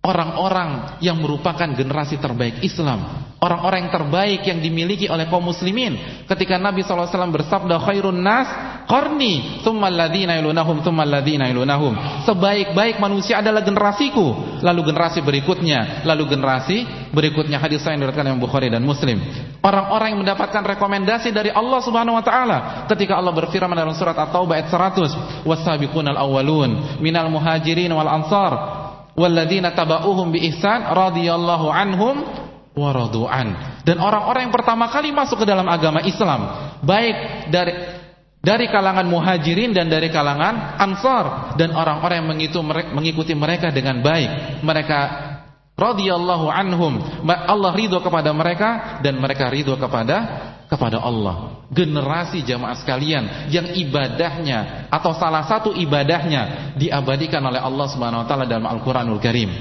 Orang-orang yang merupakan generasi terbaik Islam. Orang-orang yang terbaik yang dimiliki oleh kaum muslimin. Ketika Nabi SAW bersabda Khairun nas Qarni Thummal ladhina ilunahum Thummal ladhina ilunahum Sebaik-baik manusia adalah generasiku. Lalu generasi berikutnya Lalu generasi berikutnya. Hadis saya diriwayatkan yang Bukhari dan Muslim. Orang-orang yang mendapatkan rekomendasi dari Allah Subhanahu Wa Taala. Ketika Allah berfirman dalam surat At-Taubah ayat 100 Wasabiqunal awwalun Minal muhajirin wal ansar walladzina taba'uhum bi ihsan radhiyallahu anhum wa radu'an. Dan orang-orang yang pertama kali masuk ke dalam agama Islam, baik dari dari kalangan muhajirin dan dari kalangan ansar dan orang-orang yang mengikuti mereka dengan baik. Mereka radhiyallahu anhum. Allah ridho kepada mereka dan mereka ridho kepada kepada Allah. Generasi jamaah sekalian yang ibadahnya atau salah satu ibadahnya diabadikan oleh Allah Subhanahu wa taala dalam Al-Qur'anul Karim.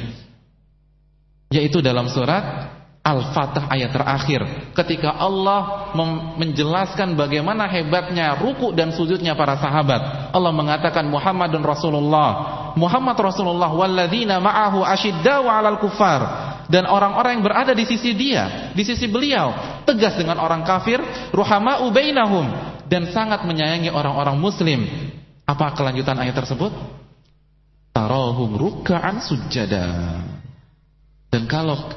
Yaitu dalam surat Al-Fatah ayat terakhir ketika Allah menjelaskan bagaimana hebatnya ruku dan sujudnya para sahabat. Allah mengatakan Muhammadun Rasulullah. Muhammad Rasulullah walladzina ma'ahu asyiddau 'alal kufar dan orang-orang yang berada di sisi dia, di sisi beliau, tegas dengan orang kafir, ruhama'u bainahum dan sangat menyayangi orang-orang muslim. Apa kelanjutan ayat tersebut? Tarahum ruk'an sujada. Dan kalau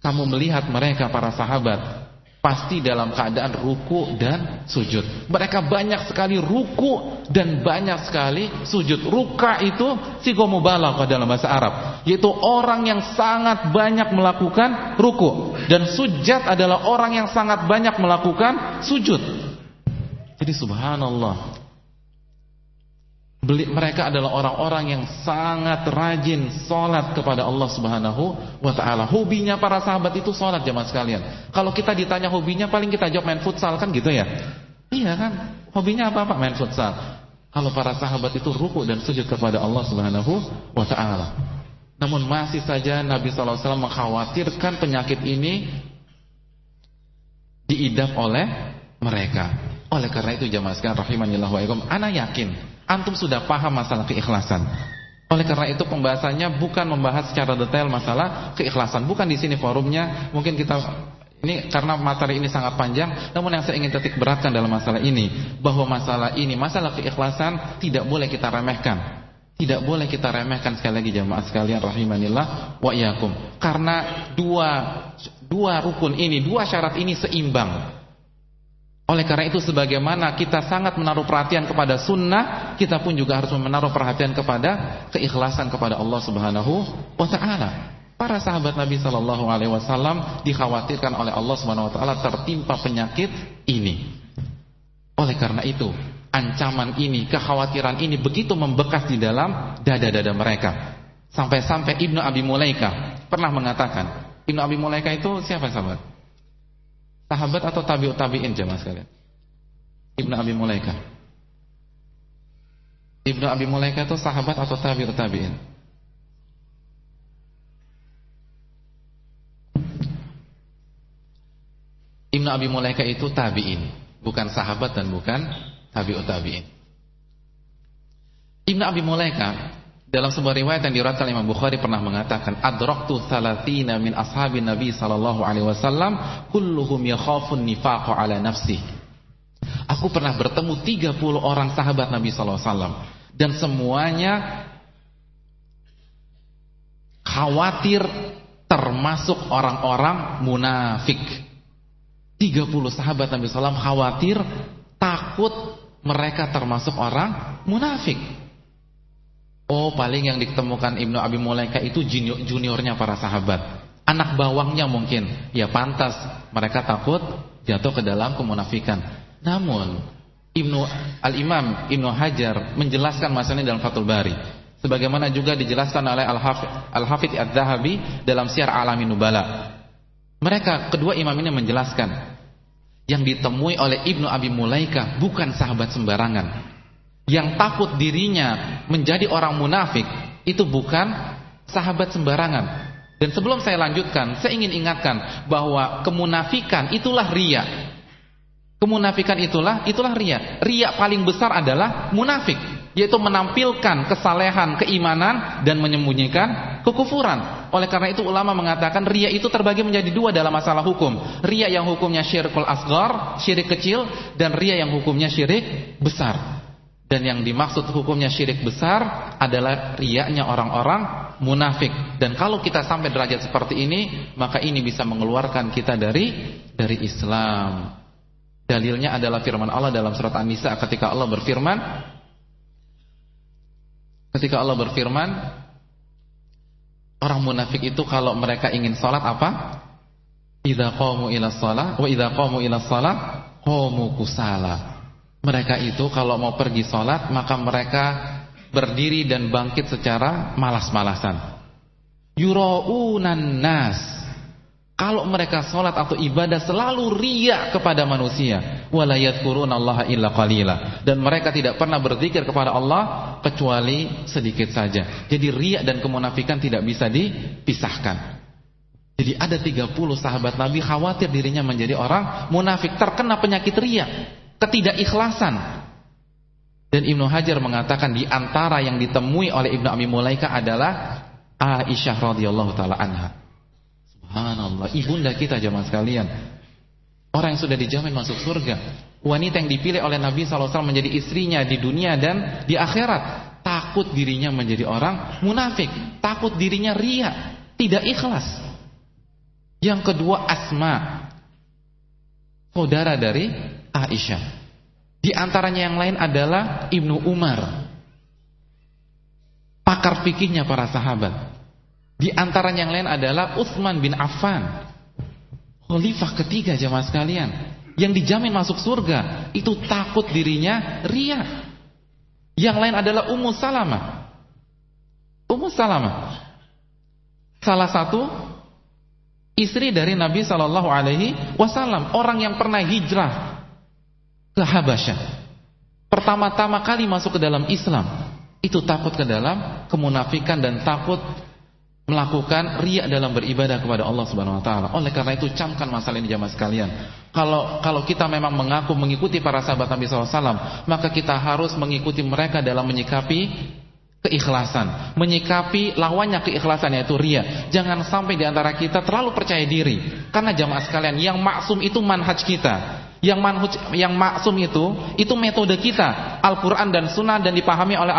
kamu melihat mereka para sahabat pasti dalam keadaan ruku dan sujud. Mereka banyak sekali ruku dan banyak sekali sujud. Ruka itu sigomubalaghah dalam bahasa Arab, yaitu orang yang sangat banyak melakukan ruku dan sujud adalah orang yang sangat banyak melakukan sujud. Jadi subhanallah mereka adalah orang-orang yang sangat rajin sholat kepada Allah Subhanahu wa taala. Hobinya para sahabat itu sholat jemaah sekalian. Kalau kita ditanya hobinya paling kita jawab main futsal kan gitu ya? Iya kan? Hobinya apa Pak? Main futsal. Kalau para sahabat itu ruku dan sujud kepada Allah Subhanahu wa taala. Namun masih saja Nabi sallallahu alaihi wasallam mengkhawatirkan penyakit ini diidap oleh mereka. Oleh karena itu jemaah sekalian rahimanillah wa ana yakin Antum sudah paham masalah keikhlasan. Oleh karena itu pembahasannya bukan membahas secara detail masalah keikhlasan. Bukan di sini forumnya. Mungkin kita ini karena materi ini sangat panjang. Namun yang saya ingin titik beratkan dalam masalah ini bahwa masalah ini, masalah keikhlasan tidak boleh kita remehkan. Tidak boleh kita remehkan sekali lagi jamaah sekalian rahimanillah wa iyakum. Karena dua dua rukun ini, dua syarat ini seimbang. Oleh karena itu sebagaimana kita sangat menaruh perhatian kepada sunnah, kita pun juga harus menaruh perhatian kepada keikhlasan kepada Allah Subhanahu wa taala. Para sahabat Nabi sallallahu alaihi wasallam dikhawatirkan oleh Allah Subhanahu wa taala tertimpa penyakit ini. Oleh karena itu, ancaman ini, kekhawatiran ini begitu membekas di dalam dada-dada mereka. Sampai-sampai Ibnu Abi Mulaika pernah mengatakan, Ibnu Abi Mulaika itu siapa sahabat? Sahabat atau tabi'ut tabi'in jemaah sekalian? Ibnu Abi Mulaika. Ibnu Abi Mulaika itu sahabat atau tabi'ut tabi'in? Ibnu Abi Mulaika itu tabi'in, bukan sahabat dan bukan tabi'ut tabi'in. Ibnu Abi Mulaika dalam sebuah riwayat yang diriwayatkan Imam Bukhari pernah mengatakan adraktu thalathina min ashabin Nabi sallallahu alaihi wasallam kulluhum yakhafun nifaqo ala nafsi. Aku pernah bertemu 30 orang sahabat Nabi sallallahu alaihi wasallam dan semuanya khawatir termasuk orang-orang munafik. 30 sahabat Nabi SAW khawatir, takut mereka termasuk orang munafik. Oh paling yang ditemukan Ibnu Abi Mulaika itu junior, juniornya para sahabat. Anak bawangnya mungkin. Ya pantas mereka takut jatuh ke dalam kemunafikan. Namun Ibnu Al-Imam Ibnu Hajar menjelaskan masalah dalam Fathul Bari sebagaimana juga dijelaskan oleh Al-Hafidh Al-Dhahabi dalam Syiar Alamin Nubala. Mereka kedua imam ini menjelaskan yang ditemui oleh Ibnu Abi Mulaika bukan sahabat sembarangan. Yang takut dirinya menjadi orang munafik itu bukan sahabat sembarangan. Dan sebelum saya lanjutkan, saya ingin ingatkan bahwa kemunafikan itulah ria. Kemunafikan itulah itulah ria. Ria paling besar adalah munafik yaitu menampilkan kesalehan, keimanan dan menyembunyikan kekufuran. Oleh karena itu ulama mengatakan ria itu terbagi menjadi dua dalam masalah hukum. Ria yang hukumnya syirkul asgar, syirik kecil dan ria yang hukumnya syirik besar. Dan yang dimaksud hukumnya syirik besar adalah riaknya orang-orang munafik. Dan kalau kita sampai derajat seperti ini, maka ini bisa mengeluarkan kita dari dari Islam. Dalilnya adalah firman Allah dalam surat An-Nisa ketika Allah berfirman, Ketika Allah berfirman, orang munafik itu kalau mereka ingin salat apa? Idza qamu ila shalah wa idza qamu ila shalah qamu kusala. Mereka itu kalau mau pergi salat maka mereka berdiri dan bangkit secara malas-malasan. Yuraunan nas kalau mereka sholat atau ibadah selalu riak kepada manusia, walayat kurun illa qalila. Dan mereka tidak pernah berzikir kepada Allah kecuali sedikit saja. Jadi riak dan kemunafikan tidak bisa dipisahkan. Jadi ada 30 sahabat Nabi khawatir dirinya menjadi orang munafik, terkena penyakit riak, ketidakikhlasan. Dan Ibnu Hajar mengatakan di antara yang ditemui oleh Ibnu Abi Mulaika adalah Aisyah radhiyallahu taala anha. Subhanallah, ibunda kita zaman sekalian. Orang yang sudah dijamin masuk surga. Wanita yang dipilih oleh Nabi SAW menjadi istrinya di dunia dan di akhirat. Takut dirinya menjadi orang munafik. Takut dirinya ria. Tidak ikhlas. Yang kedua Asma. Saudara dari Aisyah. Di antaranya yang lain adalah Ibnu Umar. Pakar fikihnya para sahabat. Di antara yang lain adalah Utsman bin Affan. Khalifah ketiga jemaah sekalian. Yang dijamin masuk surga. Itu takut dirinya ria. Yang lain adalah Ummu Salamah. Ummu Salamah. Salah satu istri dari Nabi Shallallahu Alaihi Wasallam, orang yang pernah hijrah ke Habasyah. Pertama-tama kali masuk ke dalam Islam, itu takut ke dalam kemunafikan dan takut melakukan riak dalam beribadah kepada Allah Subhanahu wa taala. Oleh karena itu camkan masalah ini jamaah sekalian. Kalau kalau kita memang mengaku mengikuti para sahabat Nabi SAW, maka kita harus mengikuti mereka dalam menyikapi keikhlasan, menyikapi lawannya keikhlasan yaitu ria. Jangan sampai di antara kita terlalu percaya diri. Karena jamaah sekalian, yang maksum itu manhaj kita. Yang manhuj, yang maksum itu itu metode kita, Al-Qur'an dan Sunnah dan dipahami oleh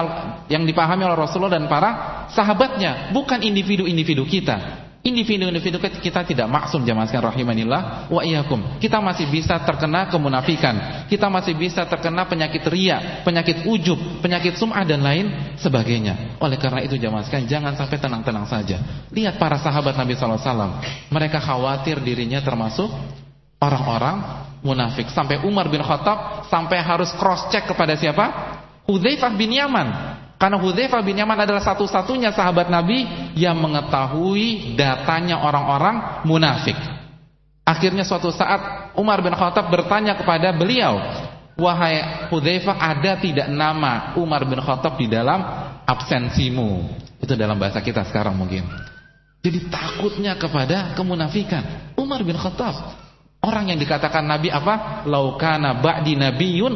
yang dipahami oleh Rasulullah dan para sahabatnya, bukan individu-individu kita. Individu-individu kita tidak maksum jamaah sekalian rahimanillah wa iyyakum. Kita masih bisa terkena kemunafikan. Kita masih bisa terkena penyakit ria, penyakit ujub, penyakit sum'ah dan lain sebagainya. Oleh karena itu jamaah jangan sampai tenang-tenang saja. Lihat para sahabat Nabi sallallahu alaihi wasallam. Mereka khawatir dirinya termasuk orang-orang munafik. Sampai Umar bin Khattab sampai harus cross check kepada siapa? Hudzaifah bin Yaman. Karena Hudzaifah bin Yaman adalah satu-satunya sahabat Nabi yang mengetahui datanya orang-orang munafik. Akhirnya suatu saat Umar bin Khattab bertanya kepada beliau, "Wahai Hudzaifah, ada tidak nama Umar bin Khattab di dalam absensimu?" Itu dalam bahasa kita sekarang mungkin. Jadi takutnya kepada kemunafikan. Umar bin Khattab Orang yang dikatakan Nabi apa? Laukana ba'di nabiyun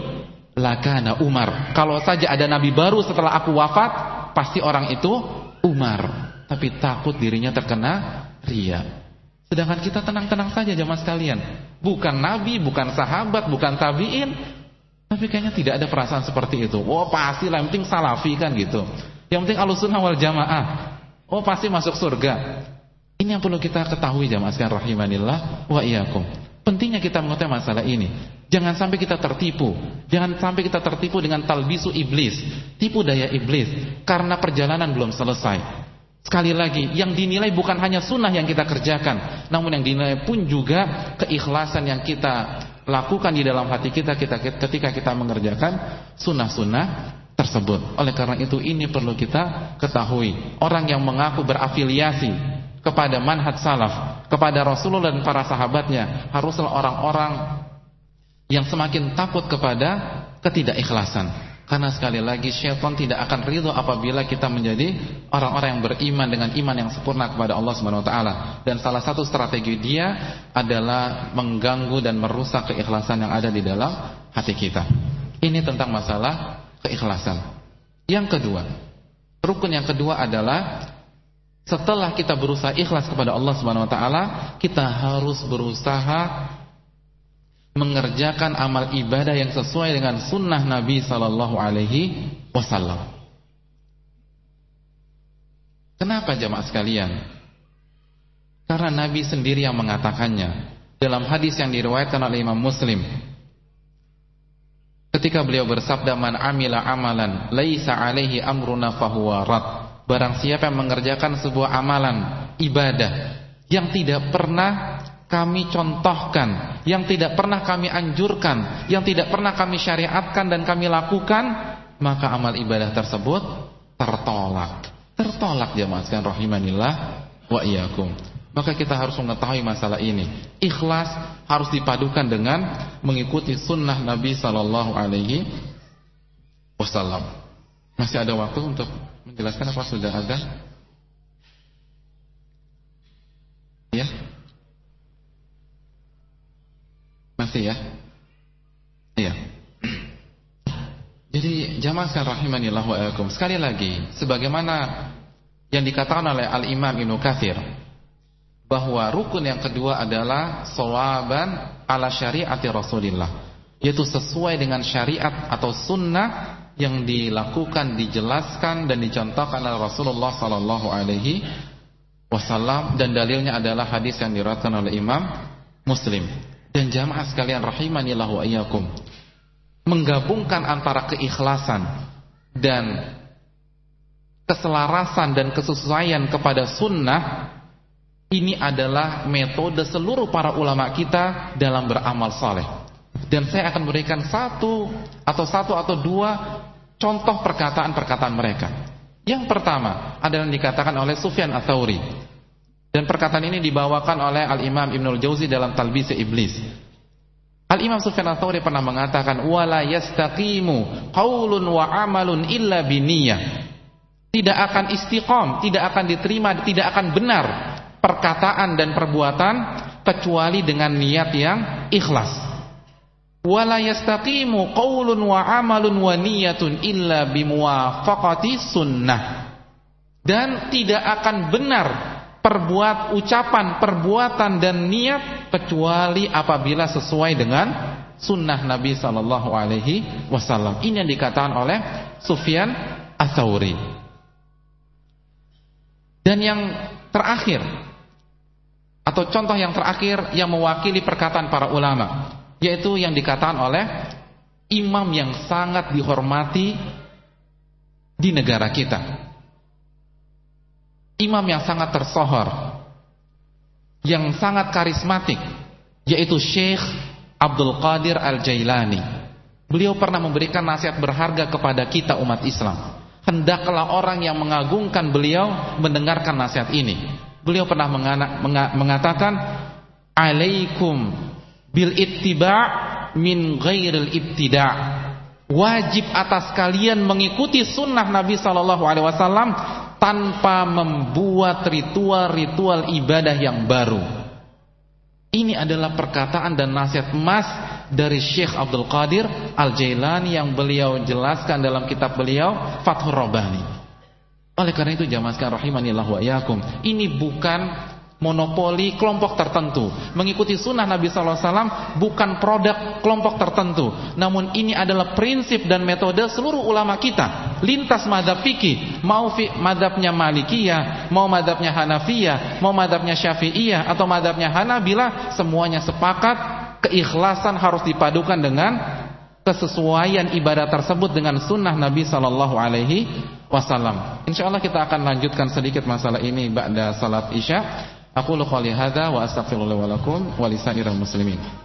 lakana Umar. Kalau saja ada nabi baru setelah aku wafat, pasti orang itu Umar. Tapi takut dirinya terkena ria. Sedangkan kita tenang-tenang saja jamaah sekalian. Bukan nabi, bukan sahabat, bukan tabi'in. Tapi kayaknya tidak ada perasaan seperti itu. Oh pasti lah, yang penting salafi kan gitu. Yang penting alusunah wal jamaah. Oh pasti masuk surga. Ini yang perlu kita ketahui jamaah sekalian rahimanillah wa iyyakum. Pentingnya kita mengetahui masalah ini. Jangan sampai kita tertipu. Jangan sampai kita tertipu dengan talbisu iblis, tipu daya iblis karena perjalanan belum selesai. Sekali lagi, yang dinilai bukan hanya sunnah yang kita kerjakan, namun yang dinilai pun juga keikhlasan yang kita lakukan di dalam hati kita, kita ketika kita mengerjakan sunnah-sunnah tersebut. Oleh karena itu ini perlu kita ketahui. Orang yang mengaku berafiliasi kepada manhaj salaf, kepada Rasulullah dan para sahabatnya, haruslah orang-orang yang semakin takut kepada ketidakikhlasan. Karena sekali lagi syaitan tidak akan ridho apabila kita menjadi orang-orang yang beriman dengan iman yang sempurna kepada Allah Subhanahu wa taala. Dan salah satu strategi dia adalah mengganggu dan merusak keikhlasan yang ada di dalam hati kita. Ini tentang masalah keikhlasan. Yang kedua, rukun yang kedua adalah setelah kita berusaha ikhlas kepada Allah Subhanahu wa taala, kita harus berusaha mengerjakan amal ibadah yang sesuai dengan sunnah Nabi sallallahu alaihi wasallam. Kenapa jemaah sekalian? Karena Nabi sendiri yang mengatakannya dalam hadis yang diriwayatkan oleh Imam Muslim. Ketika beliau bersabda man amila amalan laisa alaihi amruna fahuwa rad Barang siapa yang mengerjakan sebuah amalan ibadah yang tidak pernah kami contohkan, yang tidak pernah kami anjurkan, yang tidak pernah kami syariatkan dan kami lakukan, maka amal ibadah tersebut tertolak. Tertolak jemaah sekalian rahimanillah wa iyyakum. Maka kita harus mengetahui masalah ini. Ikhlas harus dipadukan dengan mengikuti sunnah Nabi sallallahu alaihi wasallam. Masih ada waktu untuk menjelaskan apa sudah ada? Ya? Masih ya? Iya. Jadi jamaah sekalian rahimanillah wa. Sekali lagi, sebagaimana yang dikatakan oleh Al-Imam Ibnu Katsir bahwa rukun yang kedua adalah sawaban ala syariati Rasulillah, yaitu sesuai dengan syariat atau sunnah yang dilakukan, dijelaskan dan dicontohkan oleh Rasulullah sallallahu alaihi wasallam dan dalilnya adalah hadis yang diriwayatkan oleh Imam Muslim. Dan jamaah sekalian rahimanillah wa iyyakum. Menggabungkan antara keikhlasan dan keselarasan dan kesesuaian kepada sunnah ini adalah metode seluruh para ulama kita dalam beramal saleh. Dan saya akan berikan satu atau satu atau dua contoh perkataan-perkataan mereka. Yang pertama adalah yang dikatakan oleh Sufyan Ats-Tsauri. Dan perkataan ini dibawakan oleh Al-Imam Ibnul Jauzi dalam Talbis Iblis. Al-Imam Sufyan Ats-Tsauri pernah mengatakan wala yastaqimu qaulun wa amalun illa biniyah. Tidak akan istiqom, tidak akan diterima, tidak akan benar perkataan dan perbuatan kecuali dengan niat yang ikhlas wala yastaqimu qaulun wa amalun wa niyatun illa bimuwafaqati sunnah. Dan tidak akan benar perbuat ucapan perbuatan dan niat kecuali apabila sesuai dengan sunnah Nabi sallallahu alaihi wasallam. Ini yang dikatakan oleh Sufyan Ats-Tsauri dan yang terakhir atau contoh yang terakhir yang mewakili perkataan para ulama yaitu yang dikatakan oleh imam yang sangat dihormati di negara kita. Imam yang sangat tersohor, yang sangat karismatik, yaitu Syekh Abdul Qadir Al-Jailani. Beliau pernah memberikan nasihat berharga kepada kita umat Islam. Hendaklah orang yang mengagungkan beliau mendengarkan nasihat ini. Beliau pernah mengatakan, "Alaikum bil ittiba' min ghairil ibtida' wajib atas kalian mengikuti sunnah Nabi sallallahu alaihi wasallam tanpa membuat ritual-ritual ibadah yang baru. Ini adalah perkataan dan nasihat emas dari Syekh Abdul Qadir Al-Jailani yang beliau jelaskan dalam kitab beliau Fathur Rabbani. Oleh karena itu jamaah sekalian rahimanillah wa iyyakum, ini bukan monopoli kelompok tertentu. Mengikuti sunnah Nabi SAW bukan produk kelompok tertentu. Namun ini adalah prinsip dan metode seluruh ulama kita. Lintas madhab fikih. Mau fi, madhabnya Malikiyah, mau madhabnya Hanafiyah, mau madhabnya Syafi'iyah, atau madhabnya Hanabilah. Semuanya sepakat keikhlasan harus dipadukan dengan kesesuaian ibadah tersebut dengan sunnah Nabi Sallallahu Alaihi Wasallam. Insya Allah kita akan lanjutkan sedikit masalah ini ba'da salat isya. Aku qouli hadza wa astaghfirullah wa lakum wa muslimin.